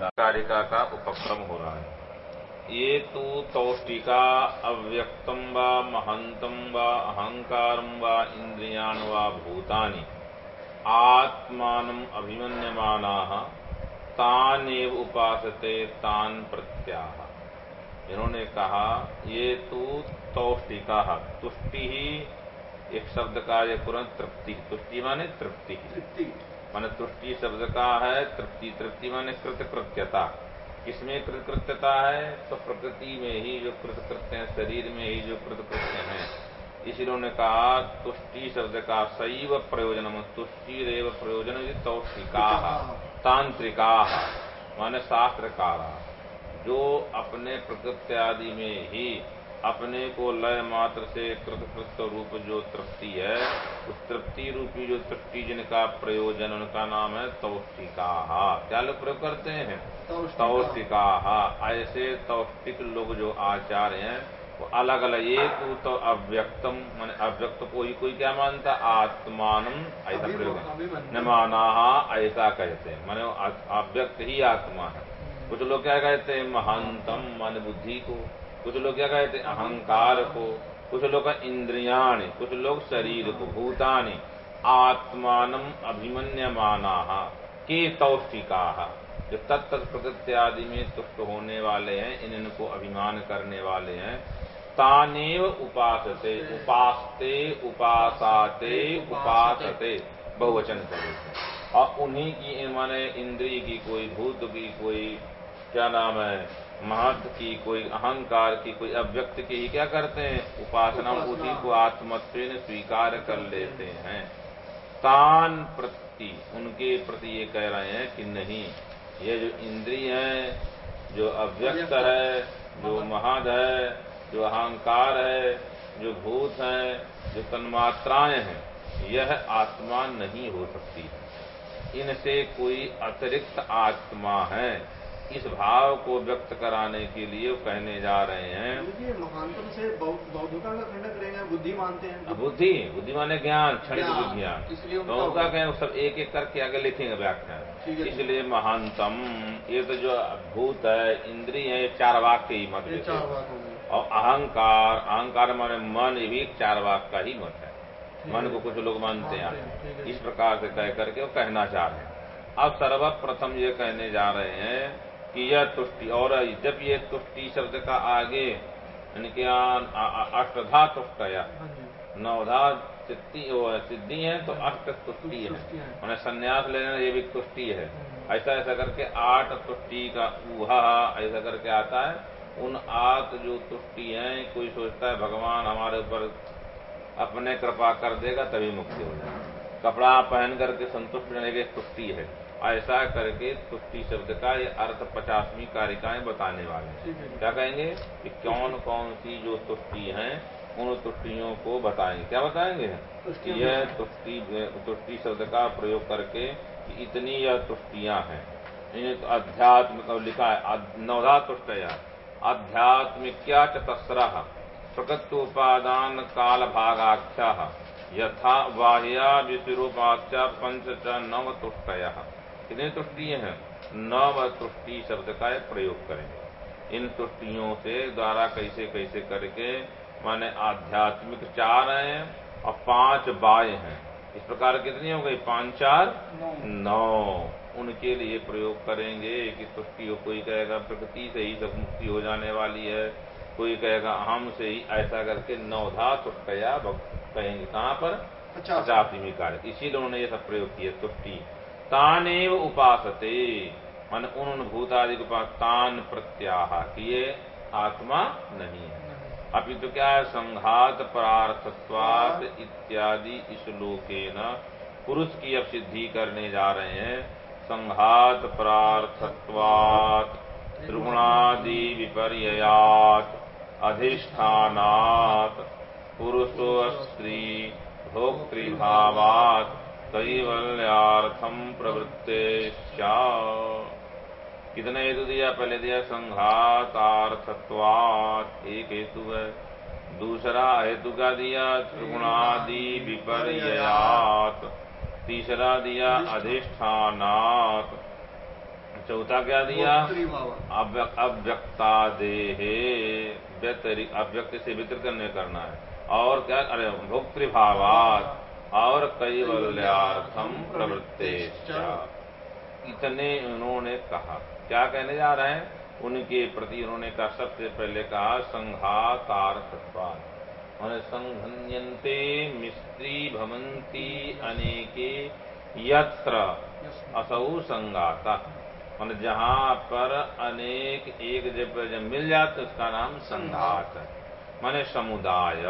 कारिका का उपक्रम हो रहा है। ये तो तौष्टिका अव्यक्तम व महंतम व अहंकार व इंद्रियाण व भूतानि आत्मान अभिमन्यमाना तानेव उपासते तान प्रत्याह। इन्होंने कहा ये तो तौष्टिका तुष्टि ही एक शब्द का ये तुरंत तृप्ति तुष्टि माने तृप्ति। तृप्ति। माने तुष्टि शब्द का है, तृप्ति तृप्ति माने कृतकृत्यता किसमें कृतकृत्यता है? तो प्रकृति में ही जो कृतकृत्य है, शरीर में ही जो कृतकृत्य है। इसी उन्होंने कहा, तुष्टि शब्द का सैव प्रयोजन तुष्टि रेव प्रयोजन तौष्टिका, तांत्रिका, माने शास्त्रकारा। जो अपने प्रकृति आदि में ही अपने को लय मात्र से कृतकृत रूप जो तृप्ति है उस तृप्ति रूपी जो तृप्ति जिनका प्रयोजन उनका नाम है तौष्टिका क्या लोग प्रयोग करते हैं? तौष्टिका। ऐसे तौष्टिक लोग जो आचार्य हैं वो अलग अलग एक तो अव्यक्तम मान अव्यक्त को ही कोई क्या मानता? आत्मान ऐसा प्रयोग न माना ऐसा कहते हैं। माने अव्यक्त ही आत्मा है। कुछ लोग क्या कहते हैं? महानतम मान बुद्धि को। कुछ लोग क्या कहते हैं? अहंकार को, कुछ लोग इंद्रियाण, कुछ लोग शरीर को, भूतानी, आत्मान अभिमन्यमाना के तौष्टिका जो तत्त प्रकृति आदि में तुष्ट होने वाले हैं इन इनको अभिमान करने वाले हैं, तानेव उपासते उपासते, उपासाते, उपासते, बहुवचन करें और उन्हीं की, माने इंद्रिय की कोई, भूत की कोई, क्या नाम है महत्व की कोई अहंकार की कोई अव्यक्त की ही क्या करते हैं? उपासना उसी को आत्मत्व स्वीकार कर लेते हैं। तान प्रति उनके प्रति ये कह रहे हैं कि नहीं ये जो इंद्रिय है जो अव्यक्त। है जो महद है जो अहंकार है जो भूत है जो तन्मात्राएँ हैं यह आत्मा नहीं हो सकती। इनसे कोई अतिरिक्त आत्मा है। इस भाव को व्यक्त कराने के लिए कहने जा रहे हैं। महानतम से बौद्धता का खंडन करेंगे बुद्धि मानते हैं। बुद्धि बुद्धि माने ज्ञान क्षणिक विज्ञान तो उनका कहें सब एक एक करके आगे लिखेंगे व्याख्यान। इसलिए महानतम ये तो जो भूत है इंद्रिय है ये चार वाक के ही मत और अहंकार अहंकार माने मन ये भी चार वाक का ही मत है। मन को कुछ लोग मानते हैं। इस प्रकार से कह करके वो कहना चाह रहे हैं। अब सर्वप्रथम ये कहने जा रहे हैं कि यह तुष्टि। और जब ये तुष्टि शब्द का आगे इनके अष्टधा तुष्टया। हाँ नवधा सिद्धि है तो अष्ट तुष्टि है। उन्हें संन्यास लेना ये भी तुष्टि है। हाँ। ऐसा ऐसा करके आठ तुष्टि का ऊहा ऐसा करके आता है। उन आठ जो तुष्टि है कोई सोचता है भगवान हमारे ऊपर अपने कृपा कर देगा तभी मुक्ति हो जाए कपड़ा पहन करके संतुष्ट रहने की तुष्टि है। ऐसा करके तुष्टि शब्द का ये अर्थ पचासवीं कारिकाएँ बताने वाले हैं। क्या कहेंगे? कि कौन कौन सी जो तुष्टि हैं उन तुष्टियों को बताएँगे। क्या बताएँगे? यह तुष्टि तुष्टि शब्द का प्रयोग करके इतनी यह तुष्टियाँ हैं। तो अध्यात्म का लिखा है नवधा तुष्टया क्या चतस्र प्रकृत्योपादान काल भागाख्या यथा बाह्या विश्वरूपाख्या पंच च नव तुष्टया कितनी तुष्टियाँ हैं? नव तुष्टि शब्द का प्रयोग करें इन तुष्टियों से द्वारा कैसे कैसे करके माने आध्यात्मिक चार हैं और पाँच बाय हैं। इस प्रकार कितनी हो गई? पाँच चार नौ। उनके लिए प्रयोग करेंगे कि तुष्टि हो कोई कहेगा प्रकृति से ही सब मुक्ति हो जाने वाली है। कोई कहेगा हम से ही ऐसा करके नवधा तुष्टया कहेंगे। कहाँ पर? पचासवीं कार्य। इसीलिए उन्होंने ये सब प्रयोग किया तुष्टि। तानेव उपासते। मन उन भूतादि के तान प्रत्याह किए, आत्मा नहीं है। अभी तो क्या है, संघात, परार्थत्वात इत्यादि श्लोके न पुरुष की अब सिद्धि करने जा रहे हैं। संघात, परार्थत्वात, त्रिगुणादि विपर्यात अधिष्ठानात पुरुषो स्त्री भोक्तृभावात कैवल्यार्थम प्रवृत्ते कितने हेतु दिया, पहले दिया संघातार्थत्वात। एक हेतु है, दूसरा हेतु का दिया, त्रिगुणादि विपर्यात तीसरा दिया अधिष्ठानात। चौथा क्या दिया? अव्यक्ता देहे अव्यक्त से वितरित करने करना है। और क्या? अरे, भोक्तृभावात। और कैवल्यार्थम प्रवृत्ते इतने उन्होंने कहा। क्या कहने जा रहे हैं? उनके प्रति उन्होंने कहा, सबसे पहले कहा संघातार्थत्वाद मैंने संघन्यन्ते मिस्त्री भवंती अनेके यत्र असौ संगाता। मान जहाँ पर अनेक एक जब मिल जाते उसका नाम संघात। है माने समुदाय।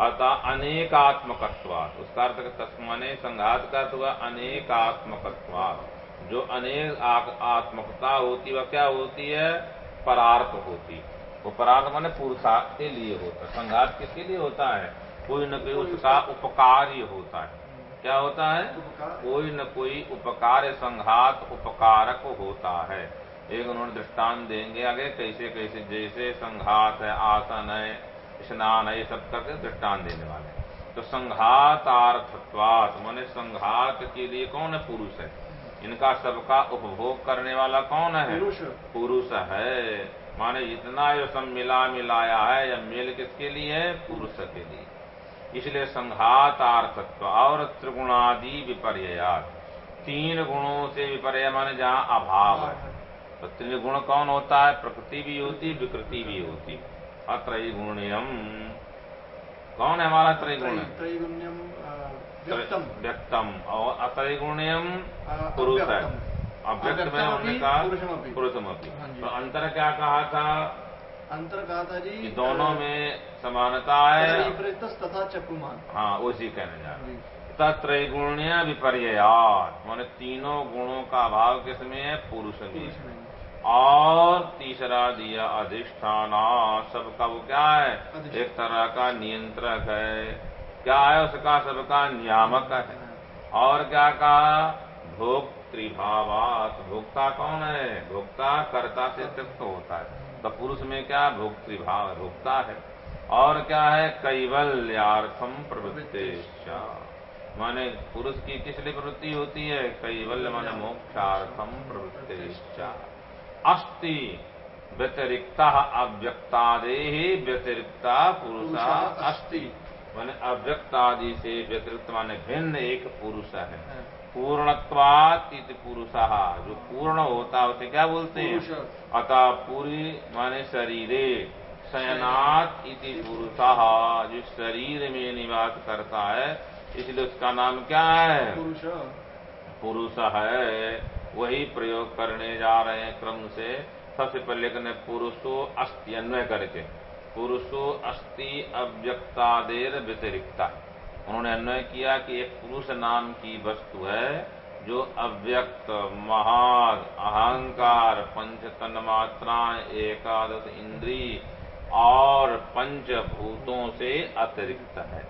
अतः अनेकात्मकत्वात। उसका अर्थ माने संघात का अर्थ हुआ अनेकात्मकत्वात। जो अनेक आत्मकता होती वह क्या होती है? परार्थ होती। वो परार्थ माने पुरुषार्थ के लिए होता है। संघात किसके लिए होता है? कोई न कोई उसका उपकार ही होता है। क्या होता है? कोई न कोई उपकार संघात उपकारक होता है। एक उन्होंने दृष्टान देंगे आगे कैसे कैसे जैसे संघात है आसन है स्नान है ये सब करके दृष्टान देने वाले तो संघात संघातार्थत्वात माने संघात के लिए कौन है पुरुष है? इनका सबका उपभोग करने वाला कौन है? पुरुष। है। माने इतना जो सब मिला मिलाया है या मेल किसके लिए? है पुरुष के लिए। इसलिए संघात संघातार्थत्व और त्रिगुणादि विपर्यात तीन गुणों से विपर्य माने जहाँ अभाव है। तो त्रिगुण कौन होता है? प्रकृति भी होती विकृति भी होती। अत्रैगुण्यम कौन है हमारा त्रैगुण त्रैगुण्यम व्यक्तम। व्यक्तम। और अत्रैगुण्यम पुरुष है। अव्यक्त में उन्होंने कहा पुरुषम अपनी तो अंतर क्या कहा था? अंतर कहा था जी दोनों में समानता है। तथा चकुमान। हाँ उसी कहने जा रहे तत्रैगुण्य विपर्यात मैंने तीनों गुणों का अभाव किसमें है? पुरुष में। और तीसरा दिया अधिष्ठान। सबका वो क्या है? एक तरह का नियंत्रक है। क्या है उसका? सबका नियामक है। और क्या कहा भोक्तृभावात। भोक्ता कौन है? भोक्ता कर्ता से तृप्त होता है। तो पुरुष में क्या? भोक्तृभाव भोक्ता है। और क्या है? कैवल्यार्थम प्रवृत्ति माने पुरुष की किस लिए प्रवृत्ति होती है? कैवल्य माने मोक्षार्थम प्रवृत्ति अस्ति व्यतिरिक्ता अव्यक्तादे व्यतिरिक्ता पुरुष अस्ति। माने अव्यक्तादि से व्यतिरिक्त माने भिन्न एक पुरुष है। हाँ। पूर्णत्वात पुरुष। जो पूर्ण होता है उसे क्या बोलते हैं? अतः पूरी माने शरीरे। शयनाथ इति पुरुष जो शरीर में निवास करता है इसलिए उसका नाम क्या है? पुरुष। पुरुष है। वही प्रयोग करने जा रहे हैं क्रम से। सबसे पहले कहने पुरुषो अस्थि, अन्वय करके। पुरुषो अस्थि अव्यक्तादेर व्यतिरिक्ता। उन्होंने अन्वय किया कि एक पुरुष नाम की वस्तु है, जो अव्यक्त महान अहंकार पंच तन मात्राएँ एकादश इंद्री और पंचभूतों से अतिरिक्त है।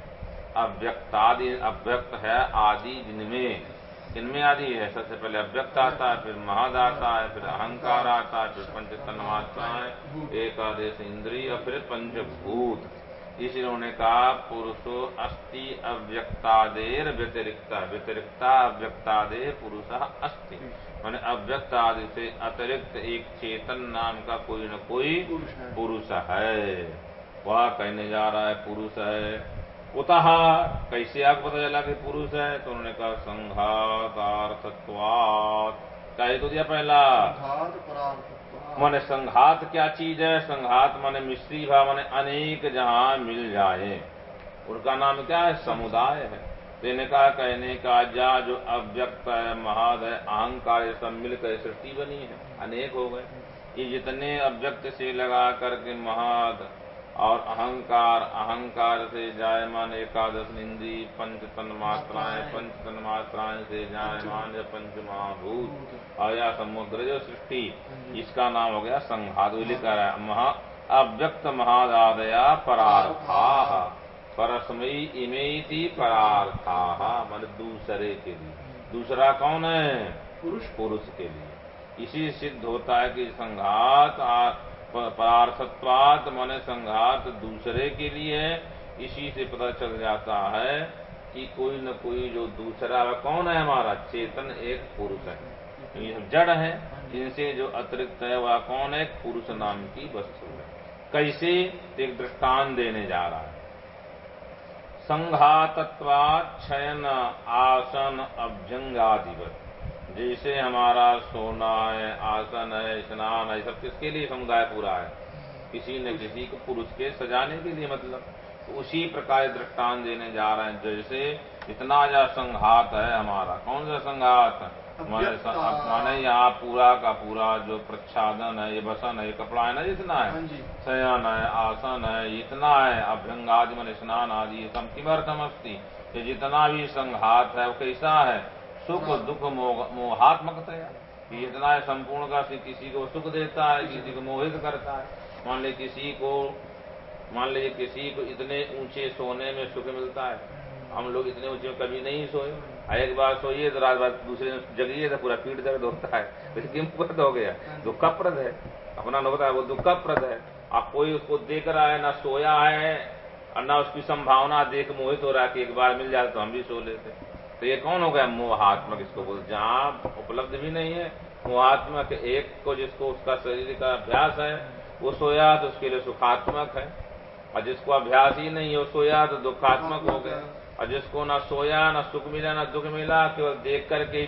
अव्यक्त आदि अव्यक्त है आदि जिनमें जिनमें आदि है। सबसे पहले अव्यक्त आता है, फिर महाद आता है, फिर अहंकार आता है, फिर पंच तन मात्राएँ एकादश इंद्री और फिर पंचभूत। इसलिए उन्होंने कहा, पुरुषो अस्ति अव्यक्तादेर व्यतिरिक्ता। व्यतिरिक्ता, अव्यक्तादे पुरुष अस्ति। मैंने अव्यक्त आदि से अतिरिक्त एक चेतन नाम का कोई न कोई पुरुष है। वह, कहने जा रहा है, पुरुष है। उतः कैसे आपको पता चला कि पुरुष है? तो उन्होंने कहा संघातार्थत्वात। क्या तो दिया पहला। माने संघात क्या चीज़ है? संघात माने मिश्री भाव माने अनेक जहाँ मिल जाए। उनका नाम क्या है? समुदाय है। देने का कहने का जा जो अव्यक्त है महाद है अहंकार ये सब मिलकर सृष्टि बनी है। अनेक हो गए। ये जितने अव्यक्त से लगा करके महाद और अहंकार अहंकार से जायमान एकादश इंद्री पंच तन मात्राएँ पंच तन मात्राएँ से जायमान पंच महाभूत आया समुद्र जो सृष्टि इसका नाम हो गया संघात लिखा है महा अव्यक्त महादादया परार्था परस्मयी इमे परार्था मान दूसरे के लिए। दूसरा कौन है? पुरुष। पुरुष के लिए। इसी सिद्ध होता है कि संघात परार्थत्वात मन संघात दूसरे के लिए। है इसी से पता चल जाता है कि कोई न कोई जो दूसरा कौन है हमारा? चेतन एक पुरुष है। ये जड़ है। इनसे जो अतिरिक्त है, वह कौन है? पुरुष नाम की वस्तु है। कैसे? एक दृष्टान देने जा रहा है। संघातत्वाक्षयन आसन अभ्यंगादिवत जैसे हमारा सोना है आसन है स्नान है सब किसके लिए समुदाय पूरा है? किसी न किसी को पुरुष के सजाने के लिए मतलब। तो उसी प्रकार दृष्टान देने जा रहे हैं जैसे इतना जा संघात है हमारा। कौन सा संघात? माने यहाँ पूरा का पूरा जो प्रच्छादन है ये बसन है ये कपड़ा है ना जितना है? हाँ शयन है आसन है इतना है। अभ्यंग आदि मन स्नान आदि सब किमर्थम अस्ती ये जितना भी संघात है वो कैसा है? सुख हाँ। दुख मोहात्मकतया ये इतना है संपूर्ण का किसी को सुख देता है, किसी को मोहित करता है। मान लीजिए किसी को, मान लीजिए किसी को इतने ऊँचे सोने में सुख मिलता है। हम लोग इतने ऊँचे में कभी नहीं सोए। एक बार सोइए तो रात बाद दूसरे जगिए तो पूरा पीठ दर्द होता है। लेकिन प्रद हो गया। दुखप्रद है। अपना होता है वो दुखप्रद है। आप कोई उसको देख रहा है, ना सोया है, और ना उसकी संभावना देख मोहित हो रहा है कि एक बार मिल जाए तो हम भी सो लेते। तो ये कौन हो गया मोहात्मक इसको बोल जहाँ उपलब्ध भी नहीं है मोहात्मक एक को जिसको उसका शरीर का अभ्यास है वो सोया तो उसके लिए सुखात्मक है। और जिसको अभ्यास ही नहीं है वो सोया तो दुखात्मक हो गया। और जिसको ना सोया ना सुख मिला ना दुख मिला केवल देख करके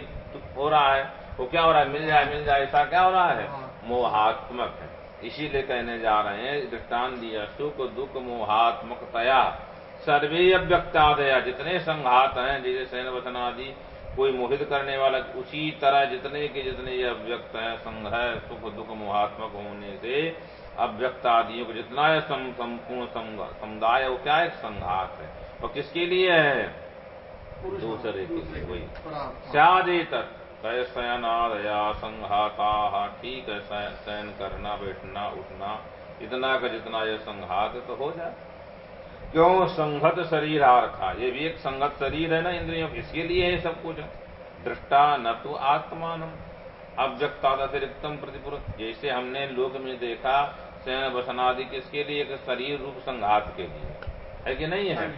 हो रहा है वो क्या हो रहा है? मिल जाए मिल जाए ऐसा क्या हो रहा है? हाँ। मोहात्मक है। इसीलिए कहने जा रहे हैं दृष्टान दिया सुख दुख मोहात्मक तया सर्वे अव्यक्तादया जितने संघात हैं जैसे सैन वचन आदि कोई मोहित करने वाला उसी तरह जितने के जितने ये अव्यक्त है संघ है सुख दुख मोहात्मक होने से अव्यक्त आदियों को जितना है संपूर्ण समुदाय वो क्या एक संघात है? और किसके लिए है? दूसरे के लिए वही। स्यादे तक शयनादया संघाता ठीक है शयन करना बैठना उठना इतना का जितना ये संघात है तो हो जाए क्यों संघत शरीर था ये भी एक संगत शरीर है ना इंद्रियों इसके लिए है सब कुछ। दृष्टा न तो आत्मान। अव्यक्तातिरिक्तम प्रतिपुर। जैसे हमने लोक में देखा सैन बसनादि किसके लिए? एक शरीर रूप संघात के लिए। है कि नहीं है?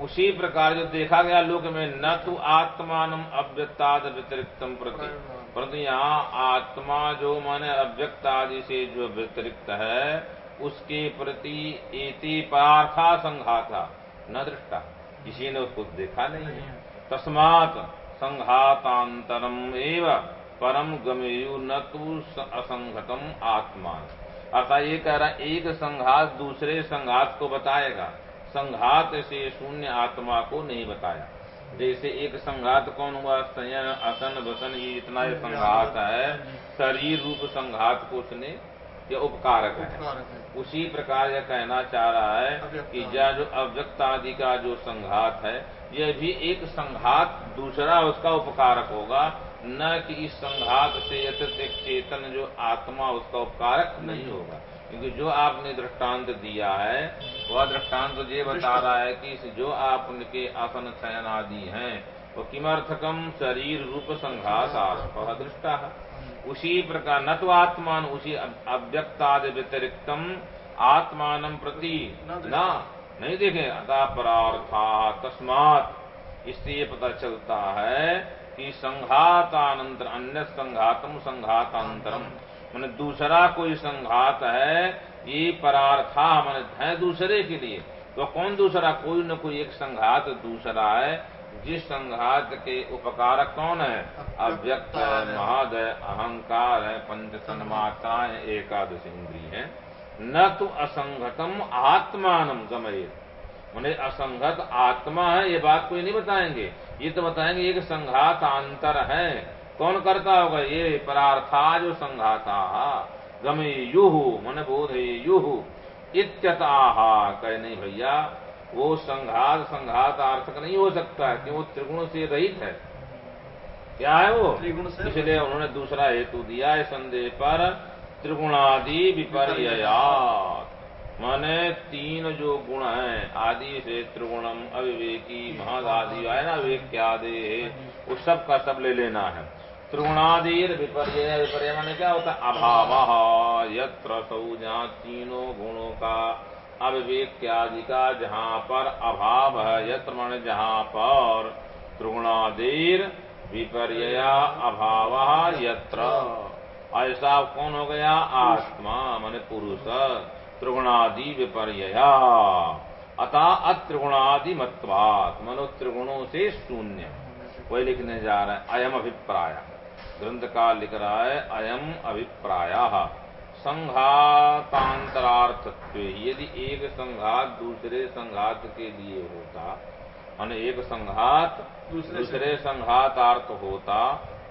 उसी प्रकार जो देखा गया लोक में न तो आत्मान अव्यक्ताद व्यतिरिक्तम प्रति। परंतु यहाँ आत्मा जो माने अव्यक्त आदि से जो व्यतिरिक्त है उसके प्रति एति पार्था संघाता, न दृष्टा। किसी ने उसको देखा नहीं है। तस्मात संघातांतरम एव परम गमेयु न तो असंघतम आत्मा अर्थात ये कह रहा एक संघात दूसरे संघात को बताएगा। संघात से शून्य आत्मा को नहीं बताया। जैसे एक संघात कौन हुआ? संयन, असन बसन ये इतना संघात है। शरीर रूप संघात को उसने, ये उपकारक है। उसी प्रकार यह कहना चाह रहा है कि यह जो अव्यक्त आदि का जो संघात है यह भी एक संघात दूसरा उसका उपकारक होगा। न कि इस संघात से यथ चेतन जो आत्मा उसका उपकारक नहीं होगा। क्योंकि जो आपने दृष्टांत दिया है वह दृष्टांत ये बता रहा है कि जो आपके आसन शयन आदि हैं वो किमर्थकम शरीर रूप संघात दृष्टा है उसी प्रकार न तो आत्मान उसी अव्यक्ताद व्यतिरिक्तम आत्मान प्रति न नहीं देखे। अतः परार्था तस्मात। इससे ये पता चलता है कि संघातानंतर अन्य संघातम संघातांतरम मैंने दूसरा कोई संघात है ये परार्था मैंने है दूसरे के लिए। तो कौन दूसरा? कोई न कोई एक संघात दूसरा है। जिस संघात के उपकारक कौन है? अव्यक्त है महद है अहंकार है पंच सन्माता है एकादश इंद्री है। न तो असंगतम आत्मान गमय। मैंने असंगत आत्मा है ये बात कोई नहीं बताएँगे। ये तो बताएँगे एक संघात अंतर है। कौन करता होगा ये परार्था जो संघाता? गमे युहु मन बोध युहु। इत्यताहा कह नहीं भैया वो संघात संघात आर्थक नहीं हो सकता कि वो त्रिगुण से रहित है। क्या है वो? त्रिगुण से इसलिए उन्होंने दूसरा हेतु दिया है संदेह पर त्रिगुणादि विपर्यात माने तीन जो गुण हैं आदि से त्रिगुणम अविवेकी महादादि आय ना विवेक्यादि उस सब का सब ले लेना है। त्रिगुणादीर विपर्य विपर्य माने क्या होता है? अभाव यत्र जहाँ तीनों गुणों का अविवेक्यादि का जहाँ पर अभाव है, यत्र माने जहाँ पर त्रिगुणादीर विपर्य अभाव यत्र। ऐसा कौन हो गया? आत्मा, मन पुरुष। त्रिगुणादि विपर्यया। अतः अत्रिगुणादि मत्वात मनो त्रिगुणों से शून्य। वही लिखने जा रहे हैं, अयम अभिप्राय। ग्रंथ का लिख रहा है, अयम अभिप्राय। संघातांतरार्थत्व यदि एक संघात दूसरे संघात के लिए होता मान एक संघात दूसरे संघातार्थ होता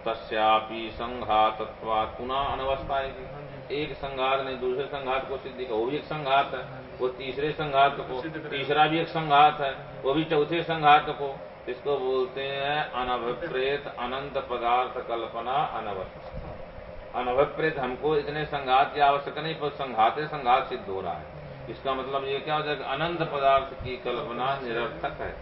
तस्यापि संघातत्वा पुनः अनवस्था एक संघात नहीं दूसरे संघात को सिद्धि का वो भी एक संघात है। वो तीसरे संघात को तीसरा भी एक संघात है। वो भी चौथे संघात को इसको बोलते हैं अनभिप्रेत अनंत पदार्थ कल्पना अनवस्था। अनभिप्रेत हमको इतने संघात की आवश्यकता नहीं, पर संघाते संघात सिद्ध हो रहा है। इसका मतलब ये क्या हो जाएगा? अनंत पदार्थ की कल्पना निरर्थक है।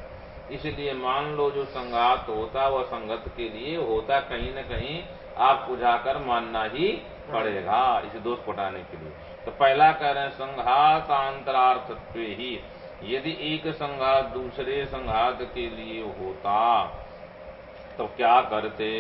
इसलिए मान लो जो संघात होता वह संगत के लिए होता कहीं न कहीं आपको जाकर मानना ही पड़ेगा, इसे दोष पटाने के लिए। तो पहला कह रहे हैं संघात अंतरार्थत्व ही। यदि एक संघात दूसरे संघात के लिए होता तो क्या करते?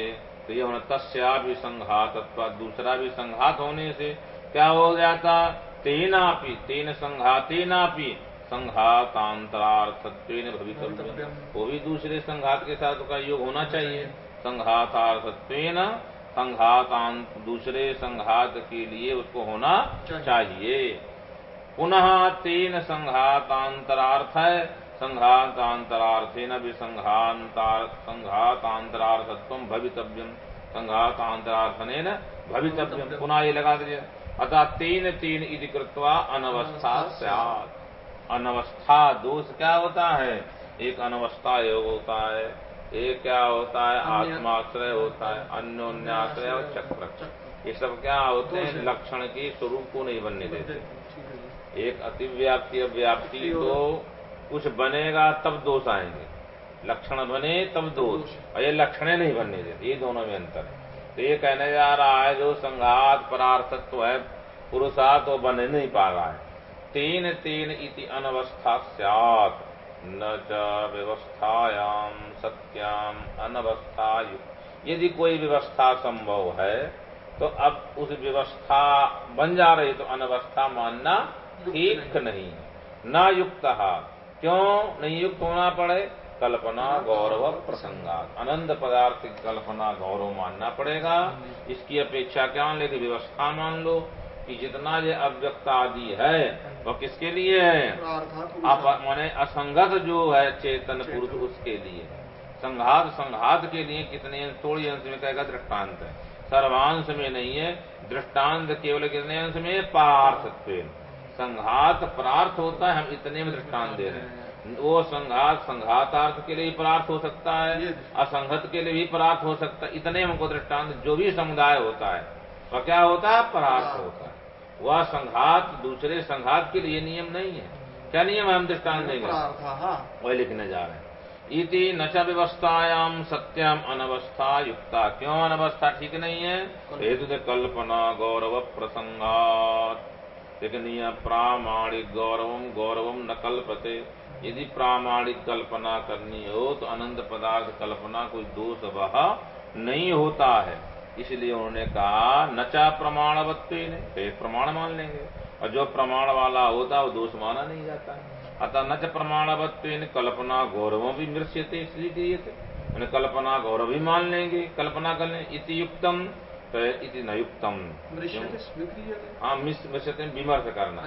तो ये होना तस्या भी संघात अथवा दूसरा भी संघात होने से क्या हो जाता? तेना भी तेन संघातेना भी संघातांतरार्थत्व भवितव्य वो भी दूसरे संघात के साथ का योग होना चाहिए। संघातार्थत्व संघातांत दूसरे संघात के लिए उसको होना चाहिए। पुनः तेन संघातांतरार्थ है। संघातांतरार्थेन भी संघातांतरार्थत्व भवितव्यम संघातांतरार्थन भवितव्यम पुनः ये लगा दीजिए। अतः तीन तीन इति कृत्वा अनवस्था अनवस्था दोष क्या होता है? एक अनवस्था योग होता है एक क्या होता है? आत्माश्रय होता है अन्योन्याश्रय और चक्र। ये सब क्या होते हैं? लक्षण के स्वरूप को नहीं बनने देते। एक अतिव्याप्ति अव्याप्ति तो कुछ बनेगा तब दोष आएँगे। लक्षण बने तब दोष। और ये लक्षण नहीं बनने देते ये दोनों में अंतर है। तो ये कहने जा रहा है जो संघात परार्थत्व है पुरुषार्थ वो बने नहीं पा रहा है। तीन तीन इति अनवस्था सैत न च व्यवस्थायाम सत्याम अनवस्था यदि कोई व्यवस्था संभव है तो अब उस व्यवस्था बन जा रही तो अनवस्था मानना ठीक नहीं। न युक्त। क्यों नहीं युक्त होना पड़े? कल्पना गौरव प्रसंगात। अनंत पदार्थ की कल्पना गौरव मानना पड़ेगा। इसकी अपेक्षा क्या मान लेकिन व्यवस्था मान लो कि जितना ये अव्यक्त आदि है वह किसके लिए है? आप माने असंगत जो है, चेतन पुरुष उसके लिए। संघात संघात के लिए कितने अंश, थोड़ी अंश में कहेगा दृष्टांत है। सर्वांश में नहीं है, दृष्टांत केवल कितने अंश में? पार्थत्व। संघात प्रार्थ होता है हम इतने में दृष्टांत दे रहे हैं। वो संघात संघातार्थ के लिए भी प्रार्थ हो सकता है असंगत के लिए भी प्रार्थ हो सकता है इतने हमको दृष्टांत जो भी समुदाय होता है वह क्या होता है? परार्थ होता है। वह संघात दूसरे संघात के लिए नियम नहीं है। क्या नियम है हम दृष्टान देंगे? वही लिखने जा रहे हैं। इति न च व्यवस्थायाम सत्यम अनवस्था युक्ता। क्यों अनवस्था ठीक नहीं है? हेतु कल्पना गौरव प्रसंगात लेकिन यह प्रामाणिक गौरवम गौरवम न कल्पते। यदि प्रामाणिक कल्पना करनी हो तो अनंत पदार्थ कल्पना कोई दोष वह नहीं होता है। इसलिए उन्होंने कहा नचा प्रमाणवत्व तो प्रमाण मान लेंगे। और जो प्रमाण वाला होता, वो दोष माना नहीं जाता। अतः नच प्रमाणवत्व कल्पना गौरव भी मृष्यते इसलिए कल्पना गौरव भी मान लेंगे, कल्पना कर लें। इति युक्तम। इति न युक्तम हाँ मिश्रते विमर्श करना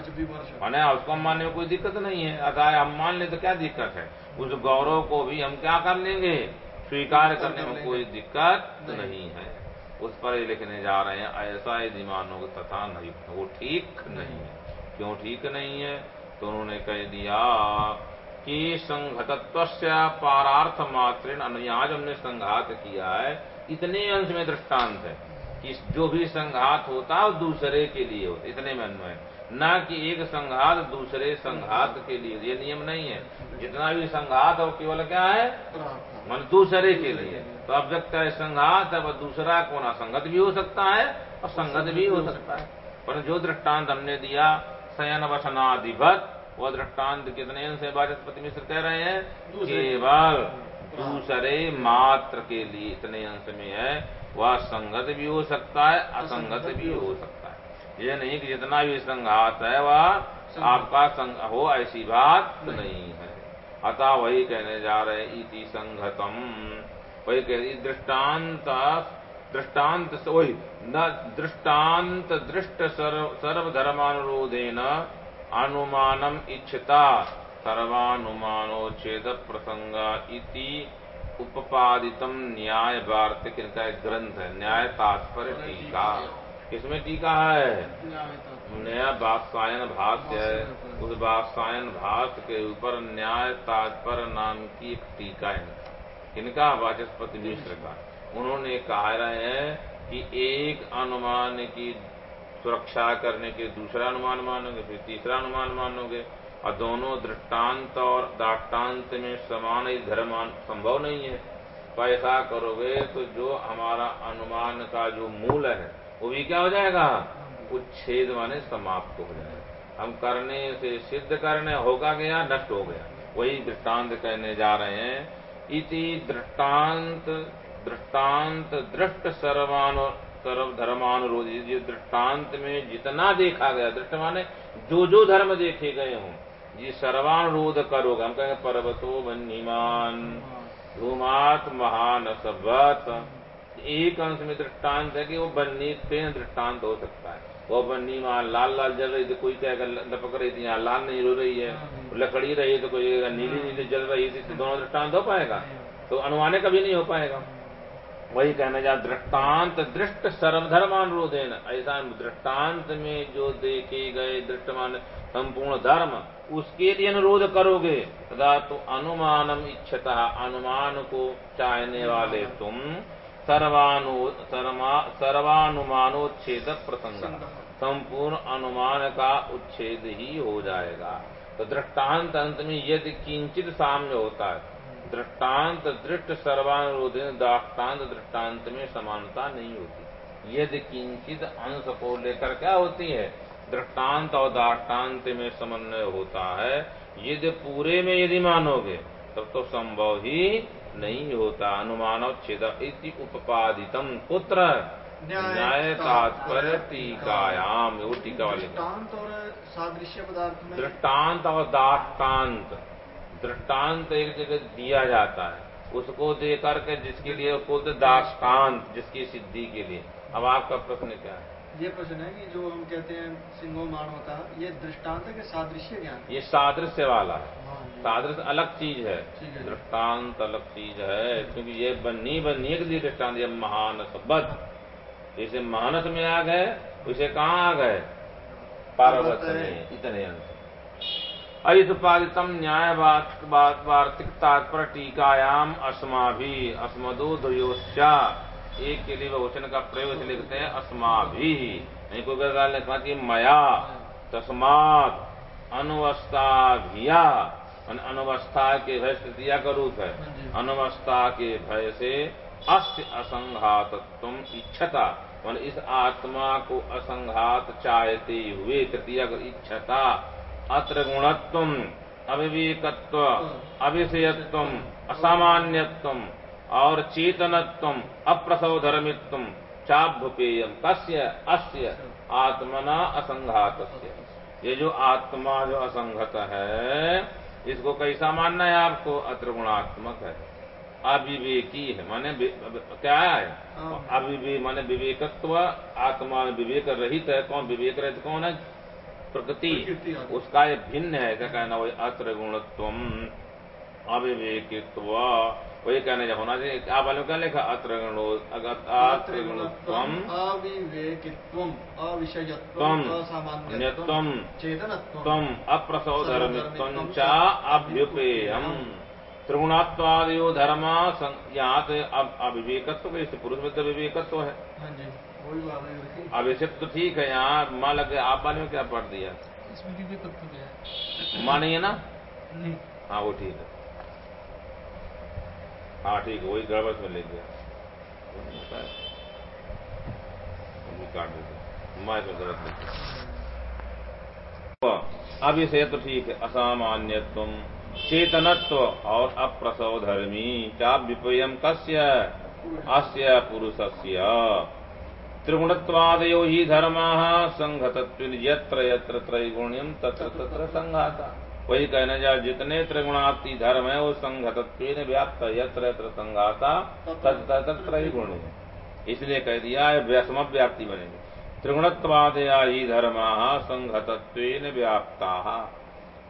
माने उसको मानने में कोई दिक्कत नहीं है। अतः हम मान ले तो क्या दिक्कत है? उस गौरव को भी हम क्या कर लेंगे? स्वीकार करने में कोई दिक्कत नहीं। है। उस पर ही लिखने जा रहे हैं ऐसा यदि मानोगे तथा नहीं। वो ठीक नहीं। है। क्यों ठीक नहीं है? तो उन्होंने कह दिया कि संघतत्व पारार्थ मात्र अनुयाज हमने संघात किया है। इतने अंश में दृष्टांत है। कि जो भी संघात होता है दूसरे के लिए होता इतने में अन्वय न कि एक संघात दूसरे संघात के लिए ये नियम नहीं है। जितना भी संघात हो केवल क्या है? मन दूसरे के लिए तो अव्यक्त है संघात है वह दूसरा कौन असंगत भी हो सकता है और संगत भी हो सकता है। पर जो दृष्टांत हमने दिया शयन वसनाधिपत वह दृष्टांत कितने अंश है बाचस्पति मिश्र कह रहे हैं। केवल दूसरे मात्र के लिए इतने अंश में है। वह संगत भी हो सकता है असंगत भी हो सकता है। ये नहीं कि जितना भी संघात है वह आपका संग हो ऐसी बात नहीं है। अतः वही कहने जा रहे इति संघतम वही कह रही दृष्टांत दृष्टांत वही न दृष्टांत दृष्ट सर्वधर्मानुरोधे न अनुमानम इच्छता। सर्वानुमानोच्छेद प्रसंग इति उपपादितम न्याय वार्तिक इनका एक ग्रंथ है न्याय तात्पर्य टीका किसमें टीका है? नया बादशायन भाष्य है। उस बादशायन भाष्य के ऊपर न्याय तात्पर्य नाम की एक टीका है। इनका वाचस्पति मिश्र का। उन्होंने कहा रहे हैं कि एक अनुमान की सुरक्षा करने के दूसरा अनुमान मानोगे फिर तीसरा अनुमान मानोगे। और दोनों दृष्टांत और दाष्टान्त में समान ही धर्म संभव नहीं है। तो ऐसा करोगे तो जो हमारा अनुमान का जो मूल है, वो भी क्या हो जाएगा? उच्छेद माने समाप्त हो जाएगा। हम करने से सिद्ध करने होगा गया, नष्ट हो गया। वही दृष्टांत कहने जा रहे हैं। इति दृष्टांत दृष्टांत, दृष्ट सर्वानु सर्व धर्मानुरोधी दृष्टांत में जितना देखा गया, दृष्ट माने जो जो धर्म देखे गए हों ये सर्वानुरोध करोगे। हम कहेंगे, पर्वतो बन्नीमान धूमात महान सबत एक अंश में दृष्टांत है कि वो बन्नी पेन दृष्टांत हो सकता है। वो बन्नी वहाँ लाल लाल जल रही थी कोई क्या लपक रही थी, यहाँ लाल नहीं रो रही है। लकड़ी रही तो कोई नीली नीली जल रही थी तो दोनों दृष्टांत हो पाएगा। तो अनुमाने कभी नहीं हो पाएगा। वही कहने जा, दृष्टांत दृष्ट सर्वधर्मानुरोधेन। ऐसा दृष्टांत में जो देखे गए दृष्टमान संपूर्ण धर्म उसके लिए अनुरोध करोगे। तथा तो अनुमानम इच्छता, अनुमान को चाहने वाले तुम सर्वानु सर्वानुमानोच्छेद प्रसंग। संपूर्ण अनुमान का उच्छेद ही हो जाएगा। तो दृष्टांत अंत में यदि किंचित साम्य होता है, दृष्टांत दृष्ट सर्वानुरोध दाष्टान्त दृष्टांत में समानता नहीं होती। यदि किंचित अंश को लेकर क्या होती है दृष्टांत और दाष्टान्त में समन्वय होता है। यदि पूरे में यदि मानोगे तब तो संभव ही नहीं होता। अनुमान छेद इति उपपादितम पुत्र। न्याय तात्पर्य टीकायाम वो टीका वाले। दृष्टांत और सादृश्य पदार्थ में। दृष्टांत और दाष्टान्त दृष्टांत एक जगह दिया जाता है। उसको दे करके जिसके लिए बोलते दाष्टान्त जिसकी सिद्धि के लिए। अब आपका प्रश्न क्या है? ये प्रश्न है कि जो हम कहते हैं सिंगो मान होता ये दृष्टांत है कि सादृश्य ज्ञान ये सादृश्य वाला है। हाँ, सादृश्य अलग चीज़ है। दृष्टांत अलग चीज़ है क्योंकि ये बननी बन्नी के लिए दृष्टांत ये महानस बद जैसे मानस में आ गए उसे कहाँ आ गए? पार्वत में इतने अंश। अयुत्पादितम न्याय वार्तिक तात्पर्य टीकायाम अस्मा भी अस्मदो द्वयोश्चा एक के लिए वचन का प्रयोग लिखते हैं अस्मा भी नहीं, कोई गलगाल लिखा कि मया, तस्मात अनुवस्था भिया अनुवस्था के भय स्थितिया का रूप है। अनुवस्था के भय से अस्य असंघातत्व इच्छता। मान इस आत्मा को असंघात चाहते हुए तृतीय इच्छता। अत्र गुणत्व, अविवेकत्व अभिषयत्व असामान्यत्व और चेतनत्व अप्रसव धर्मित्व चाभ्युपेयम कस्य अस्य आत्मना असंघात ये जो आत्मा जो असंगत है इसको कैसा मानना है आपको? अत्र गुणात्मक है। अविवेकी है माने क्या है? हाँ। अविवेक माने विवेकत्व आत्मा विवेक रहित है कौन विवेक रहित? कौन है? प्रकृति। उसका ये भिन्न है क्या कहना वही अत्र गुणत्व अविवेकित्व। वही कहने जब होना चाहिए आप वाले क्या लिखा अत्र गुणो अत्र गुणत्व अविवेकित्व अविषयत्व अन्यत्व चेतनत्व। अप्रसौधर्मित्व चा अभ्युपेयम। त्रिगुणात्वादियो धर्म यहाँ अविवेकत्व कैसे पुरुष में तो विवेकत्व है हाँ अभिषेक तो ठीक है यहाँ माँ लग आप वाले में क्या पढ़ दिया? माँ नहीं है ना? हाँ वो ठीक है। हाँ ठीक है, वही गड़बड़ में ले गया काट देते माँ इसमें गलत अभिषय तो ठीक है। असामान्यत्व, चेतनत्व और अप्रसव धर्मी क्या विपयम कस्य, अस्य पुरुषस्य। त्रिगुणत्वादयो ही धर्मा संघतत्व यत्र यत्र त्रैगुण्यम तत्र तत्र संघाता। वही कहने जा, जितने त्रिगुणाती धर्म है, वो संघतत्व व्याप्त यत्र यत्र संघाता तत्र तत्र त्रैगुण्य इसलिए कह दिया है समव्याप्ति बनेगी। त्रिगुणत्वादया ही धर्मा संघतत्व व्याप्ता।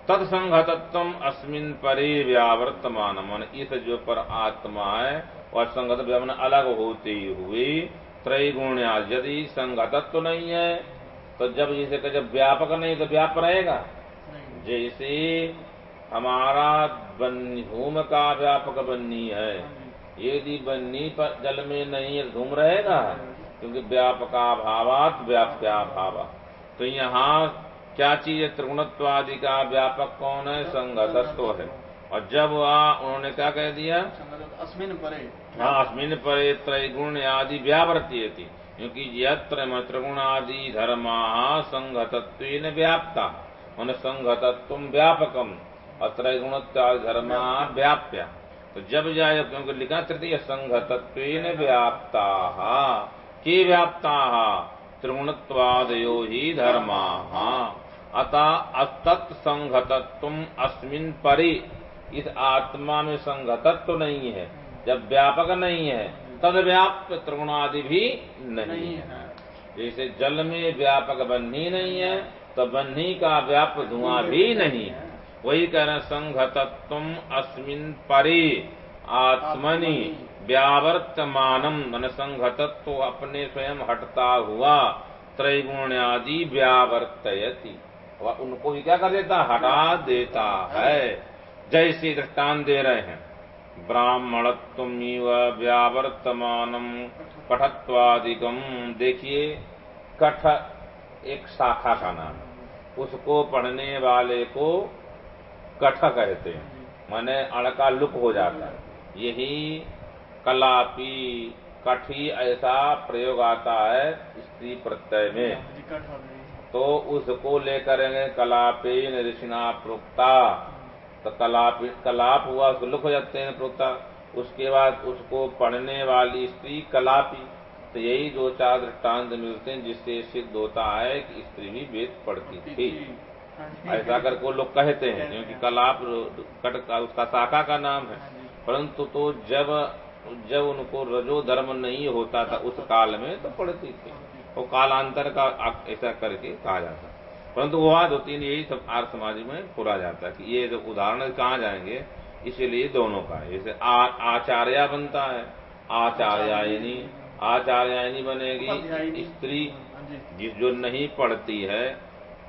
तत्संघतत्व अस्मिन परे व्यावर्तमान मन, इस जो पर आत्मा है और संगत व्यापन अलग होते हुए त्रैगुण्या, यदि संगतत्व तो नहीं है तो जब जैसे जब व्यापक नहीं तो व्याप रहेगा। जैसे हमारा बन्नी धूम का व्यापक बन्नी है। यदि बन्नी पर जल में नहीं है धूम रहेगा क्योंकि व्यापका भावात व्याप्या भावा तो यहाँ क्या चीज़ है? त्रिगुणत्वादि का व्यापक कौन है? संगतत्व है। और जब वह उन्होंने क्या कह दिया? अस्मिन परे। हाँ अस्मिन परे त्रैगुण आदि व्यावर्ती क्योंकि यत्र त्रिगुण आदि धर्मा संघतत्व व्याप्ता। मन संघतत्व व्यापकम। अत्र धर्मा व्याप्या। तो जब जाए क्योंकि लिखा तृतीय संघतत्व व्याप्ता। के व्याप्ता? त्रिगुणत्वादयो ही धर्मा। अतः तत्संघतत्व अस्मिन परि। इस आत्मा में संघतत्व नहीं है। जब व्यापक नहीं है तद व्याप्त त्रिगुणादि भी नहीं है। जैसे जल में व्यापक बन्ही नहीं है बन्ही का व्याप्त धुआँ भी नहीं। है वही कह रहे संघतत्व अस्मिन परे आत्मनि व्यावर्तमानम मन संघतत्व अपने स्वयं हटता हुआ, त्रैगुण्यादि व्यावर्तयति। वह उनको भी क्या कर देता हटा देता है। जैसे दृष्टान दे रहे हैं ब्राह्मणत्व व्यावर्तमान कठत्वादिकम देखिए, कठ एक शाखा का नाम उसको पढ़ने वाले को कठ कहते हैं। माने अड़का लुक हो जाता है। यही कलापी कठी ऐसा प्रयोग आता है स्त्री प्रत्यय में। तो उसको लेकर कलापे ऋषिना प्रोक्ता। तो कलाप कलाप हुआ, उसको लुक हो जाते हैं प्रोक्ता। उसके बाद उसको पढ़ने वाली स्त्री कलापी। तो यही दो चार दृष्टांत मिलते हैं जिससे सिद्ध होता है कि स्त्री भी वेद पढ़ती थी। ऐसा कर को लोग कहते हैं क्योंकि कलाप कट का उसका शाखा का नाम है। परंतु तो जब जब उनको रजो धर्म नहीं होता था उस काल में तो पढ़ती थी। वो कालांतर का ऐसा करके कहा जाता परंतु वो दो तीन यही सब आर्य समाज में पूरा जाता कि ये जो उदाहरण कहाँ जाएँगे? इसीलिए दोनों का जैसे आचार्य बनता है। आचार्यायनी आचार्यायनी बनेगी स्त्री जिस जो नहीं पढ़ती है